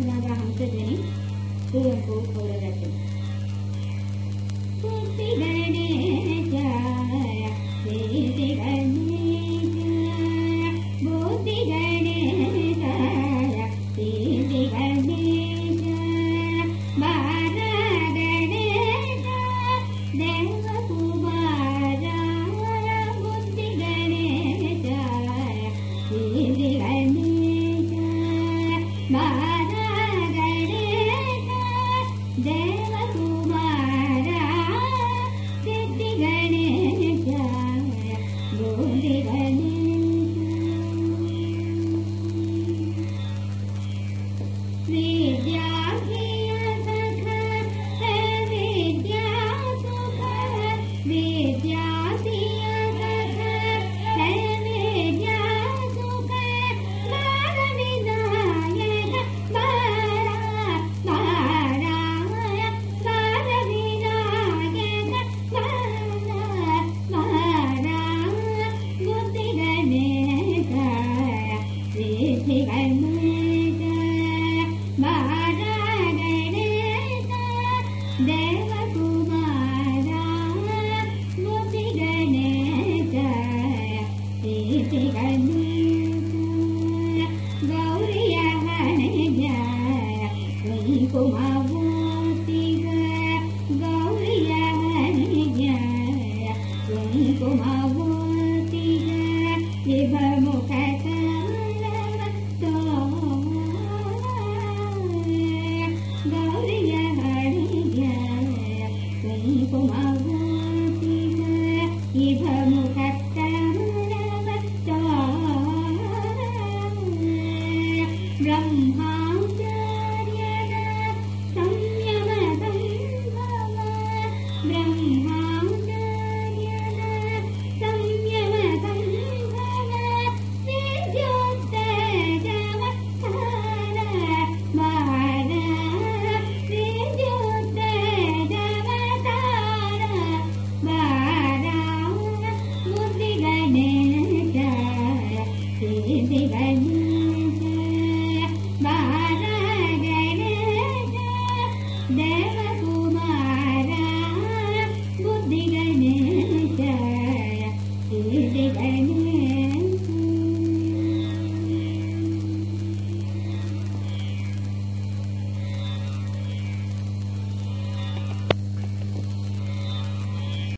உணவாக பூம்பூ புலரட்டும் Bye. Brahma Bye.